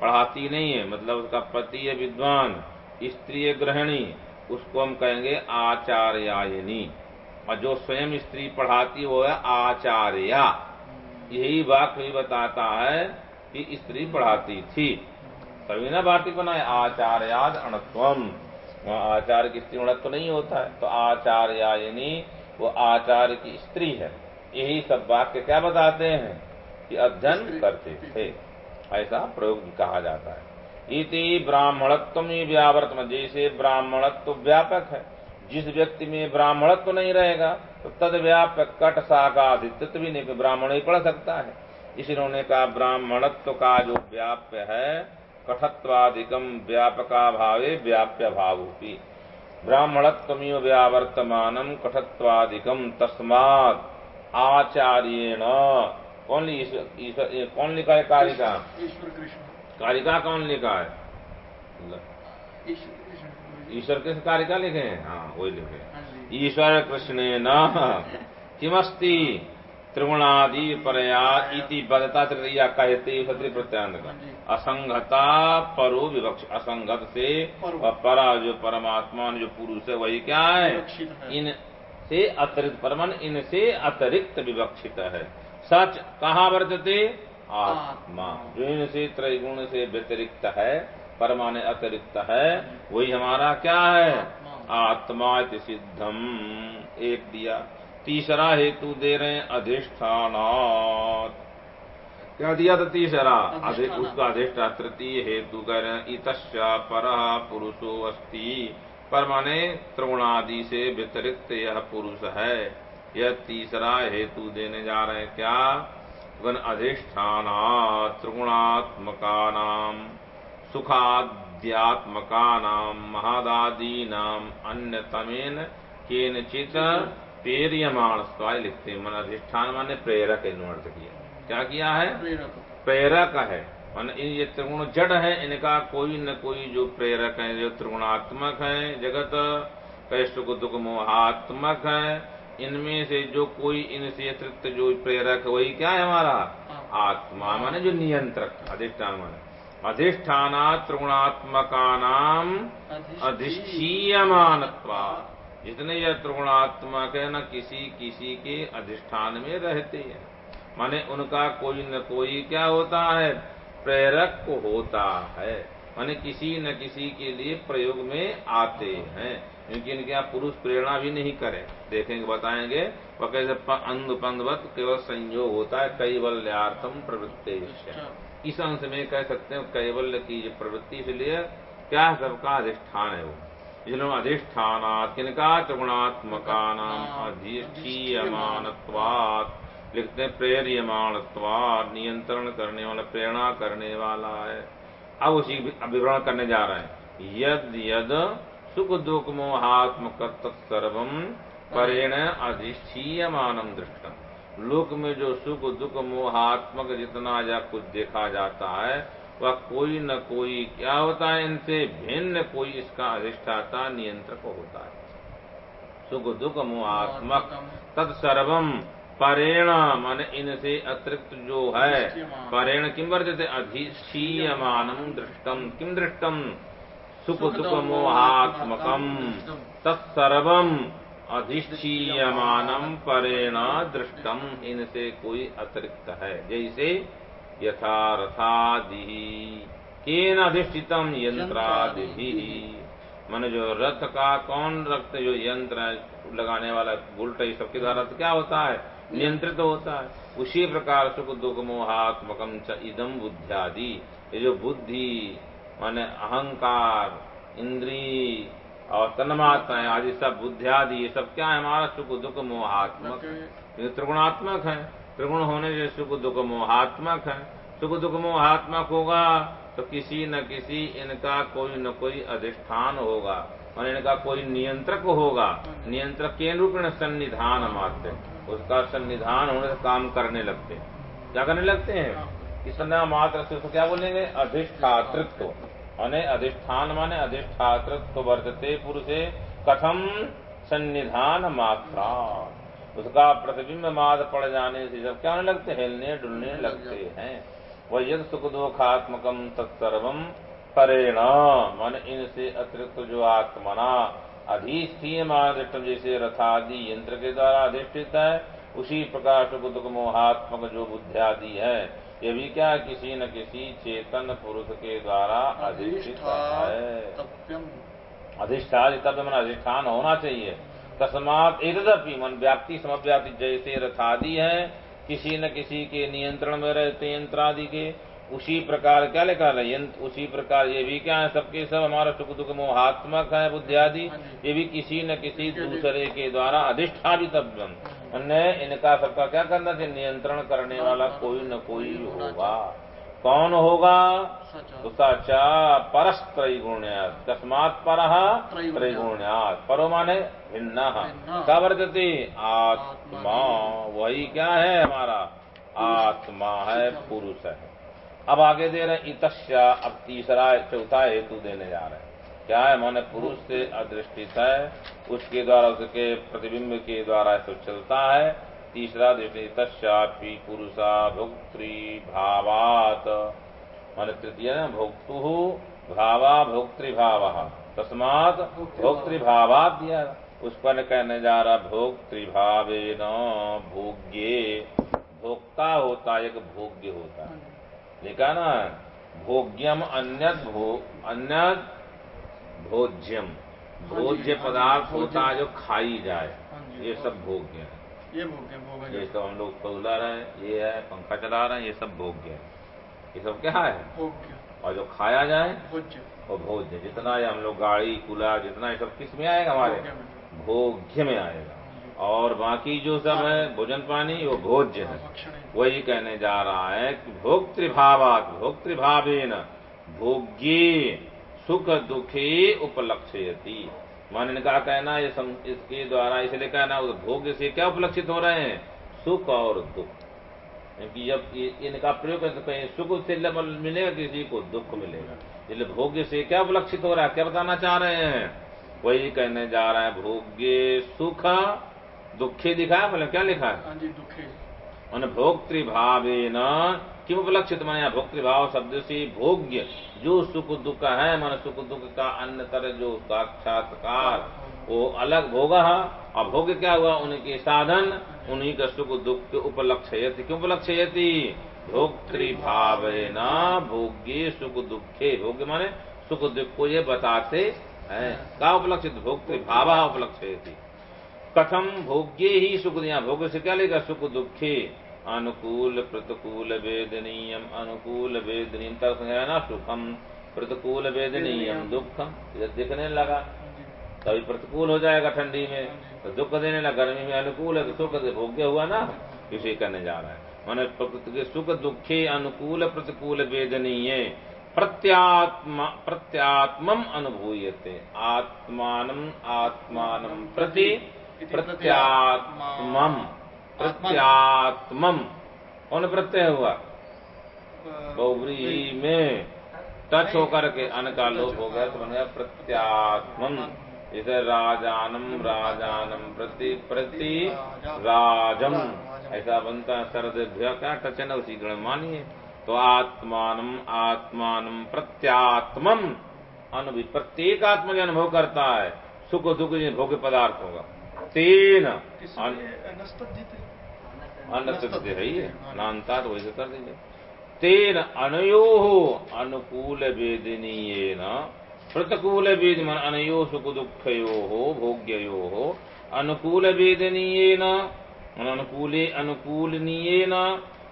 पढ़ाती नहीं है मतलब उसका पति है विद्वान स्त्री है गृहिणी उसको हम कहेंगे आचार्यायनी। और जो स्वयं स्त्री पढ़ाती वो है आचार्या। यही वाक्य भी बताता है कि स्त्री पढ़ाती थी। तभी ना भारती बनाए आचार्याद अणत्वम। वहाँ आचार्य की स्त्री अणत्व नहीं होता है तो आचार्यायनी वो आचार्य की स्त्री है। यही सब वाक्य क्या बताते हैं कि अध्ययन करते थे। ऐसा प्रयोग कहा जाता है। इति ब्राह्मणत्व व्यावर्तम। जैसे ब्राह्मणत्व व्यापक है जिस व्यक्ति में ब्राह्मणत्व नहीं रहेगा तो तद व्यापक कट शाखा अधित्व भी नहीं ब्राह्मण ही पढ़ सकता है। इसलिए कहा ब्राह्मणत्व का जो व्याप्य है कठत्वादिकम व्यापका भावे व्याप्य भाव ब्राह्मणत्व व्यावर्तमान कठत्वादिकम तस्मात आचार्यण। कौन कौन लिखा है? कारिका कारिका कौन लिखा है? ईश्वर कृष्ण। कारिका लिखे हैं? हाँ वही लिखे हाँ। ईश्वर कृष्ण न। किमस्ती? त्रिगुणादि परया इति बदता तृतीया कहते सत्री प्रत्यांत का असंगता परो विवक्ष। असंगत से परा। जो परमात्मा जो पुरुष है वही क्या है। इन से अतिरिक्त परमन इनसे अतिरिक्त विवक्षित है। सच कहा वर्तते? आत्मा। जो इनसे त्रिगुण से व्यतिरिक्त है परमाने अतिरिक्त है वही हमारा क्या है? आत्मा। सिद्धम। एक दिया। तीसरा हेतु दे रहे अधिष्ठान क्या दिया था तीसरा? उसका अधिष्ठा तृतीय हेतु कह रहे हैं इतश्या पर पुरुषो अस्ति। पर माने त्रिगुणादि से व्यतिरिक्त यह पुरुष है। यह तीसरा हेतु देने जा रहे हैं क्या? गण अधिष्ठान त्रिगुणात्मका नाम सुखाद्यात्मका नाम महादादी नाम अन्यतमेन केनचित पेरियमाण स्वाय लिखते मन अधिष्ठान माने प्रेरक अर्थ किया। क्या किया है? प्रेरक है। मान ये त्रिगुण जड़ है इनका कोई न कोई जो प्रेरक है जो त्रिगुणात्मक है जगत कैष्ट दुख मोहात्मक है इनमें से जो कोई इनसे अतिरिक्त जो प्रेरक वही क्या है हमारा? हाँ। आत्मा माने जो नियंत्रक अधिष्ठान। माने अधिष्ठान त्रिगुणात्मका नाम अधिष्ठीयमानत्वा। जितने यह त्रिगुणात्मक है न किसी किसी के अधिष्ठान में रहते हैं। माने उनका कोई न कोई क्या होता है? प्रेरक होता है। माने किसी न किसी के लिए प्रयोग में आते हैं। क्योंकि इनके यहाँ पुरुष प्रेरणा भी नहीं करे। देखेंगे बताएँगे। वह कैसे अंध पंधवत केवल संयोग होता है कैवल्यार्थम प्रवृत्ति। इस अंश में कह सकते हैं कैवल्य की जो प्रवृत्ति इसलिए क्या सबका अधिष्ठान है वो। जिन्होंने अधिष्ठान किनका? त्रिगुणात्मका नाम अधिष्ठीयमानत्वात्। लिखते हैं प्रेरियमाणत्वात् नियंत्रण करने वाला प्रेरणा करने वाला है। अब उसी विवरण करने जा रहे हैं। यद यद सुख दुख मोहात्मक तत्सर्वम परेण अधिष्ठीयमानम दृष्टम लोक में जो सुख दुख मोहात्मक जितना या कुछ देखा जाता है वह कोई न कोई क्या होता है इनसे भिन्न कोई इसका अधिष्ठाता नियंत्रक होता है। सुख दुख मोहात्मक तत्सर्वम परेण मन इनसे अतिरिक्त जो है। परेण किम वर्जते अधिष्ठीयमानम दृष्टम किम दृष्टम सुख दुख मोहात्मकम तत्सर्वम अधिष्ठीयमानम परेण दृष्टम इनसे कोई अतिरिक्त है। जैसे यथा रथादि केन अधिष्ठितम यंत्रादि मन जो रथ का कौन रक्त जो यंत्र लगाने वाला उल्टा ये सबके द्वारा तो क्या होता है? नियंत्रित तो होता है। उसी प्रकार सुख दुख मोहात्मकम च इदम बुद्धियादि। ये जो बुद्धि, माने अहंकार, इंद्री और तन्मात्राएँ आदि सब बुद्धियादि, ये सब क्या है? हमारा सुख दुख मोहात्मक त्रिगुणात्मक है, त्रिगुण होने से सुख दुख मोहात्मक है। सुख दुख मोहात्मक होगा तो किसी न किसी इनका कोई न कोई अधिष्ठान होगा। और इनका कोई नियंत्रक होगा। नियंत्रक के रूप सन्निधान मात्र। उसका सन्निधान होने से काम करने लगते हैं। क्या करने लगते हैं? इस मात्र से उसको क्या बोलेंगे? अधिष्ठातृत्व। माने अधिष्ठान माने अधिष्ठातृत्व वर्तते पुरुषे कथम सन्निधान मात्रा उसका प्रतिबिंब माद पड़ जाने से जब क्या होने लगते हिलने डुलने लगते हैं। वह यद सुख दुखात्मकम तत्सर्वम परेण। मन इनसे अतिरिक्त जो आत्मना अधिष्ठीय महादृष्टम जैसे रथादि यंत्र के द्वारा अधिष्ठित है उसी प्रकार दुख मोहात्मक जो बुद्धियादि है ये भी क्या किसी न किसी चेतन पुरुष के द्वारा अधिष्ठित है? अधिष्ठान तब मन अधिष्ठान होना चाहिए। तस्मात एकदपि मन व्याप्ति समव्याप्ति जैसे रथादि है किसी न किसी के नियंत्रण में रहते यंत्र आदि के। उसी प्रकार क्या लिखा यंत्र उसी प्रकार ये भी क्या है? सबके सब हमारा सुख दुख मोहात्मक है, बुद्धि आदि। हाँ ये भी किसी न किसी दूसरे के द्वारा अधिष्ठापितव्यम अन्य इनका सबका क्या करना चाहिए? नियंत्रण करने वाला कोई न कोई होगा। कौन होगा? तो सचा परस्त्रैगुण्यात तस्मात पर त्रैगुण्यात। परो माने भिन्न। क्या वर्तते आत्मा। वही क्या है हमारा? आत्मा है, पुरुष है। अब आगे दे रहे इतस्या अब तीसरा चौथा हेतु देने जा रहे हैं। क्या है? मैंने पुरुष से अदृष्टित है, उसके द्वारा, उसके प्रतिबिंब के द्वारा चलता है। तीसरा दृष्टि तस्पी पुरुषा भोक्तृ भावात। मान तृतीय भोक्तु भावा भोक्तृभाव। तस्मात भोक्तृभावात दिया। उस पर कहने जा रहा भोक्तृभावे न भोग्य। भोक्ता होता, एक भोग्य होता है। लिखा ना भोग्यम अन्य भो अन्य भोज्यम। भोज्य पदार्थ होता है जो खाई जाए ये सब भोग्य है। ये भोग्य भोग ये सब हम लोग पौला रहे हैं ये है पंखा चला रहे हैं ये सब भोग्य है। ये सब क्या है? भोग्य। और जो खाया जाए भोज्य। वो भोज्य। जितना ये हम लोग गाड़ी कूलर जितना ये सब किसमें आएगा हमारे? भोग्य में आएगा। और बाकी जो सब है भोजन पानी वो भोज्य है। वही कहने जा रहा है कि भोक्तृभावात भोक्तृभावेन भोग्ये सुख दुखे उपलक्ष्यति। मान इनका कहना ये सम, इसके द्वारा इसलिए कहना उस भोग्य से क्या उपलक्षित हो रहे हैं? सुख और दुख। क्योंकि जब इनका प्रयोग है तो सुख से लम- मिलेगा किसी को दुख मिलेगा। इसलिए भोग्य से क्या उपलक्षित हो रहा है क्या बताना चाह रहे हैं? वही कहने जा रहा है भोग्य सुख दुखे है मतलब क्या लिखा? है हाँ दुखे। मन भोक्तृभावे न। किम उपलक्षित माने यहाँ भोक्तृभाव शब्द से भोग्य। जो सुख दुख है मन सुख दुख का अन्य तरह जो साक्षात्कार वो अलग भोग और भोग्य क्या हुआ? उनके साधन उन्हीं का सुख दुख के उपलक्षयति। क्यों उपलक्षयति? भोक्तृभाव न। भोग्य सुख दुखे। भोग्य माने सुख दुख को ये बताते हैं। का उपलक्षित? भोक्तृभाव उपलक्षयति। कथम भोग्ये ही सुख दिया भोग्य से क्या लेगा? सुख दुखे अनुकूल प्रतिकूल वेदनीयम। अनुकूल वेदनीयम। तक ना सुखम प्रतिकूल वेदनीयम। दुखम ये दिखने लगा। तभी प्रतिकूल हो जाएगा ठंडी में। तो दुख देने लगा गर्मी में अनुकूल है तो सुख से भोग्य हुआ ना। इसे करने जा रहा है। मैंने प्रकृति सुख दुखे अनुकूल प्रतिकूल वेदनीय। प्रत्यात्मा प्रत्यात्मम अनुभूयते। आत्मान आत्मानम प्रति प्रत्यात्मम। प्रत्यात्मम। कौन प्रत्यय हुआ? बहुब्री में टच होकर के अन का लोप हो गया तो बन गया प्रत्यात्मम। इसे राजानम राजानम प्रति प्रति राजम। ऐसा बनता है सर्देभ्य क्या टच है ना उसी गण मानिए। तो आत्मानम आत्मानम प्रत्यात्मम। अनुभव प्रत्येक आत्मा जो अनुभव करता है। सुख दुख जो भोग्य पदार्थ होगा। तेन। अन- अन्न तो है ही। नानता तो वैसे कर दीजिए तेन अनयो अनुकूल वेदनीय प्रतिकूल वेद मन अनयो सुख दुखयो हो भोग्यो हो अनुकूल वेदनीय मन अनुकूले अनुकूलनीय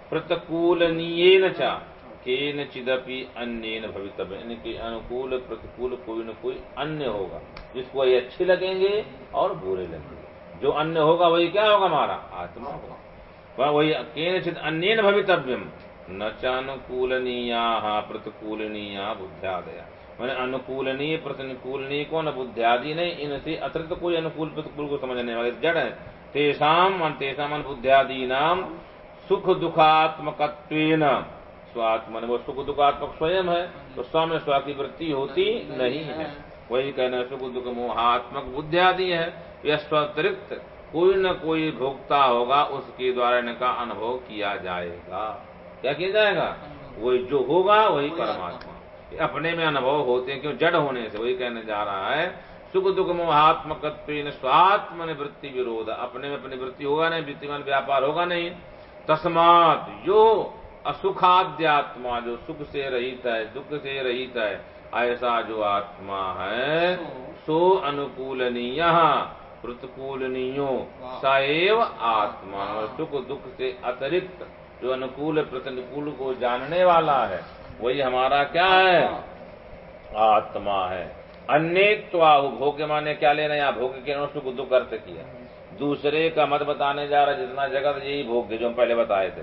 प्रतिकूलनीय च। केन चिदपि अन्य भवितव्य इनके अनुकूल प्रतिकूल कोई न कोई अन्य होगा। जिसको ये अच्छे लगेंगे और बुरे लगेंगे। जो अन्य होगा वही क्या होगा हमारा? आत्मा होगा। वह वही केनचित अन्येन भवितव्यम। न चानुकूलनीया प्रतिकूलनीया बुद्ध्यादया। मैंने अनुकूलनीय, प्रतिकूलनीय को न बुद्ध्यादि नहीं, इनसे अतिरिक्त कोई अनुकूल, प्रतिकूल को समझने वाले जड़ है। तेषाम तेषाम मन बुद्ध्यादि नाम सुख दुखात्मक स्वात्मन वो सुख दुखात्मक स्वयं है तो स्व में स्व की वृत्ति होती नहीं है। वही कहना सुख दुख मोहात्मक बुद्धि आदि है। यह स्वतिरिक्त कोई न कोई भोक्ता होगा उसके द्वारा इनका अनुभव किया जाएगा। क्या किया जाएगा? वही जो होगा वही परमात्मा। अपने में अनुभव होते हैं क्यों? जड़ होने से। वही कहने जा रहा है सुख दुख मोहात्मक स्वात्म वृत्ति विरोध। अपने में अपनी वृत्ति होगा नहीं वृत्तिमान व्यापार होगा नहीं। तस्मात जो असुखाद्यात्मा जो सुख से रहित है दुख से रहित है ऐसा जो आत्मा है सो अनुकूलनीय प्रतिकूलनीयो। सएव आत्मा और सुख दुख से अतिरिक्त जो अनुकूल प्रतिकूल को जानने वाला है वही हमारा क्या है? आत्मा। है। अन्यत्वाहु भोग्य माने क्या लेना यहाँ भोग्य के सुख दुख अर्थ किया। दूसरे का मत बताने जा रहा है जितना जगत यही भोग्य जो हम पहले बताए थे।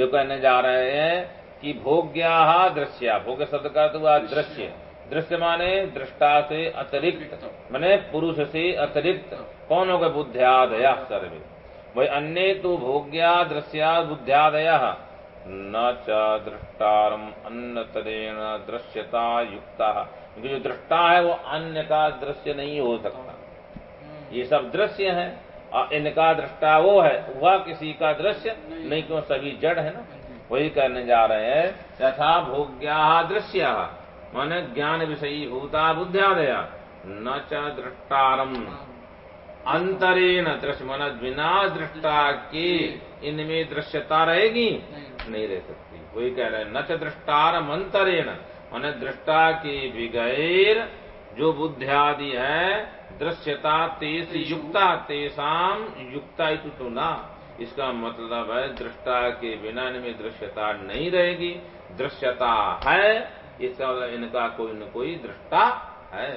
ये कहने जा रहे हैं कि भोग्या दृश्य भोग्य शब्द का अर्थ हुआ दृश्य दृश्य माने दृष्टा से अतिरिक्त माने पुरुष से अतिरिक्त। कौन होगा बुद्ध्यादय सर्वे? वही अन्य तो भोग्या दृश्या बुद्ध्यादय। न च दृष्टारम अन्य तरेण दृश्यता युक्ता। क्योंकि जो दृष्टा है वो अन्य का दृश्य नहीं हो सकता। ये सब दृश्य है और इनका दृष्टा वो है वह किसी का दृश्य नहीं। क्यों सभी जड़ है ना? वही करने जा रहे हैं यथा भोग्या दृश्य। माने ज्ञान विषयी भूता बुद्ध्यादया। न च दृष्टारम। अंतरेण दृश्य मन बिना दृष्टा के इनमें दृश्यता रहेगी। नहीं। रह सकती। वही कह रहे हैं न च दृष्टारम अंतरेण मन दृष्टा के बिगैर जो बुद्धियादि है दृश्यता तेस युक्ता तेसाम युक्ता इतु तो ना। इसका मतलब है दृष्टा के बिना इनमें दृश्यता नहीं रहेगी। दृश्यता है इसका मतलब इनका कोई न कोई दृष्टा है।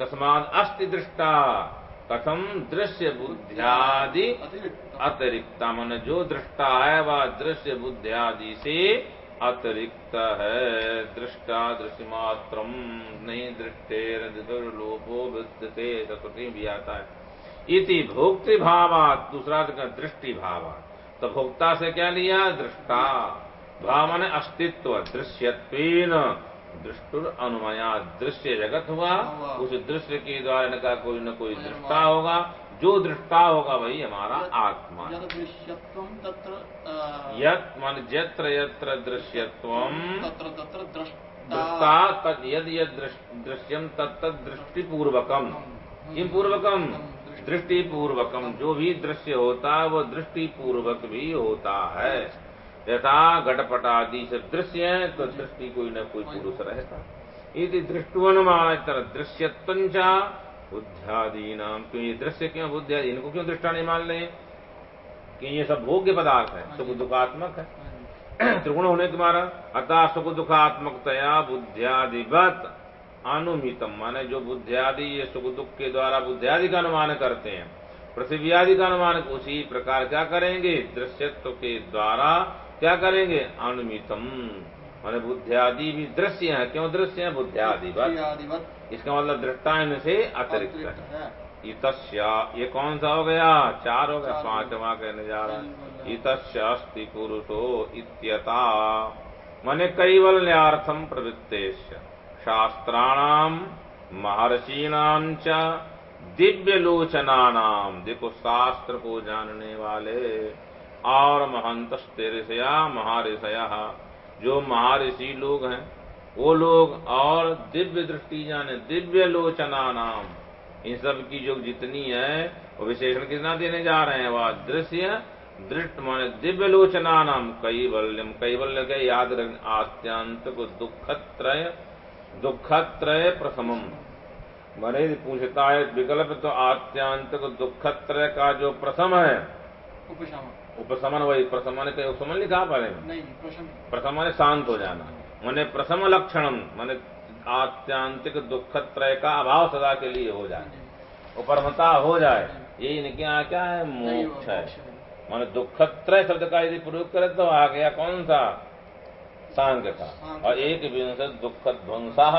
तस्माद अस्ति दृष्टा कथम दृश्य बुद्धियादि अतिरिक्त मन जो दृष्टा है, वह दृश्य बुद्धियादि से अतिरिक्त है। दृष्टा दृश्य मात्र नहीं दृष्टे लोपो विद्यते चतुर्थी भी आता है। इति भोक्तृ भावात दूसरा दृष्टि भावात तो भोक्ता से क्या लिया? दृष्टा। भाव माने अस्तित्व, दृश्यत्वेन। दृष्टुर अनुमया दृश्य जगत हुआ उस दृश्य के द्वारा इनका कोई न कोई दृष्टा होगा। जो दृष्टा होगा वही हमारा आत्मा। यत मन यत्र यत्र तत्र दृष्टा। तद यद यद दृश- दृश्यम तत्त दृष्टिपूर्वकम। किम पूर्वकम? दृष्टि। पूर्वकम जो भी दृश्य होता है वो दृष्टि पूर्वक भी होता है। यथा घटपटादि से दृश्य है तो दृष्टि कोई न कोई पुरुष रहता। यदि दृष्टुअनुमान दृश्यत्वचा बुद्धियादि नाम क्यों ये दृश्य क्यों बुद्धिया इनको क्यों दृष्टा नहीं मान लें कि ये सब भोग्य पदार्थ है? सुख दुखात्मक है। त्रिगुण होने के मारा अतः सुख दुखात्मकतया बुद्धियादिवत अनुमितम। माने जो बुद्धियादि ये सुख दुख के द्वारा बुद्धियादि का अनुमान करते हैं पृथ्वी आदि का अनुमान उसी प्रकार क्या करेंगे? दृश्यत्व के द्वारा क्या करेंगे? अनुमितम। माने बुद्धियादि भी दृश्य है। क्यों दृश्य है? बुद्धियादि आदिवत इसका मतलब दृष्टान से अतिरिक्त है। इतस्या। ये कौन सा हो गया? चार हो गया। पांचवा कहने जा रहा है। इतस्य अस्ति पुरुषो इत्यता। मने कैवल्यार्थम प्रवृत्तेश शास्त्राणाम महर्षीणाम च दिव्य लोचनानाम देखो शास्त्र को जानने वाले और महंत ऋषया महारिषया। जो महर्षि लोग हैं, वो लोग और दिव्य दृष्टि जाने दिव्य लोचना नाम, इन सब की जो जितनी है, वो विशेषण कितना देने जा रहे हैं? वह दृश्य, दृष्ट माने दिव्य लोचना नाम कई बल्यम कई कैवल्य के याद रखने आत्यांत को दुखत्रय दुखत्रय प्रथमम। माने यदि पूछता है, विकल्प तो आत्यांत को दुखत्रय का जो प्रथम है उपशम उपशमन वही प्रशमन के उपशमन लिखा पड़े नहीं प्रशम प्रथम माने शांत हो जाना। मैंने प्रथम लक्षणम मैंने आत्यांतिक दुख त्रय का अभाव सदा के लिए हो जाए। उपरमता हो जाए ये इनके यहाँ क्या है? मोक्ष है। माने दुखत्रय शब्द का यदि प्रयोग करे तो आ गया कौन सा? का। सांख्य और एक विंश दुख ध्वंसा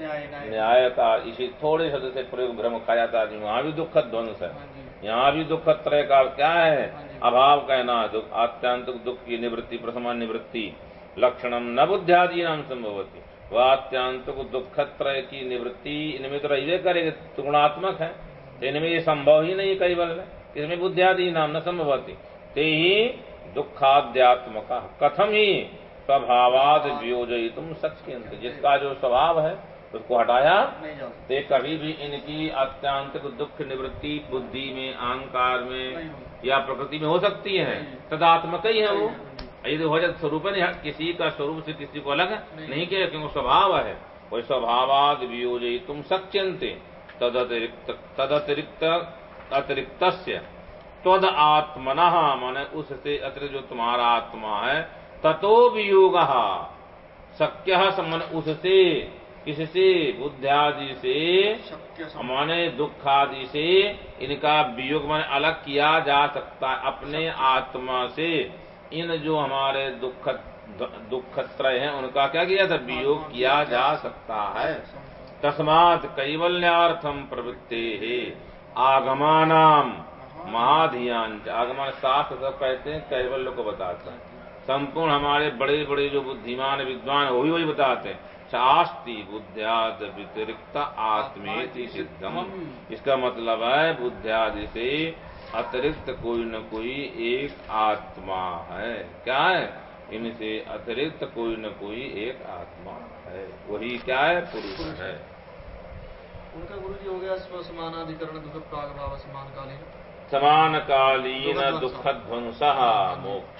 न्याय का इसी थोड़े शब्द से प्रयोग भ्रम खाया था वहाँ भी दुख ध्वंस है। हाँ यहाँ भी दुख त्रय का क्या है? हाँ। अभाव कहना दुख, आत्यांतिक दुख की निवृत्ति, प्रसमान निवृत्ति, लक्षणम न बुद्धियादि नाम संभवती। वह आत्यांतिक दुख त्रय की निवृत्ति, इनमें तो रही करेगी त्रिगुणात्मक है। तो इनमें ये संभव ही नहीं कैवल में। इसमें बुद्धियादि नाम न संभवती। ते ही दुखाद्यात्मक कथम ही स्वभावाद वियोजयितुम सच्चिंत जिसका जो स्वभाव है उसको हटाया। ते कभी भी इनकी अत्यांतिक दुख निवृत्ति बुद्धि में अहंकार में या प्रकृति में हो सकती है। तदात्मक ही है वो। यदि हो जाए स्वरूप नहीं है, किसी का स्वरूप से किसी को अलग नहीं। नहीं किया क्योंकि स्वभाव है। वही स्वभावाद वियोजय तुम सक्यंते तदतिरिक्त तदतिरिक्त अतिरिक्त तद आत्मन माने उससे अतिरिक्त जो तुम्हारा आत्मा है ततो वियोग। शक्य समन उससे किससे बुद्धियादि से माने दुख आदि से इनका वियोग माने अलग किया जा सकता है अपने आत्मा से। इन जो हमारे दुख दुख त्रय हैं उनका क्या किया था वियोग किया जा सकता है। तस्मात कैवल्यार्थम प्रवृत्ते है। आगमानाम महाधियान आगमान शास्त्र सब कहते हैं कैवल्य को बताते हैं। संपूर्ण हमारे बड़े बड़े जो बुद्धिमान विद्वान वही वही बताते हैं। शास्ति बुद्ध्याद व्यतिरिक्त आत्मेति सिद्धम। इसका मतलब है बुद्ध्यादि से अतिरिक्त कोई न कोई एक आत्मा है। क्या है? इनसे अतिरिक्त कोई न कोई एक आत्मा है। वही क्या है? पुरुष है। उनका गुरु जी हो गया स्व समानाधिकरण दुख प्राग भाव समान कालीन समानकालीन दुख ध्वंस मोक्ष।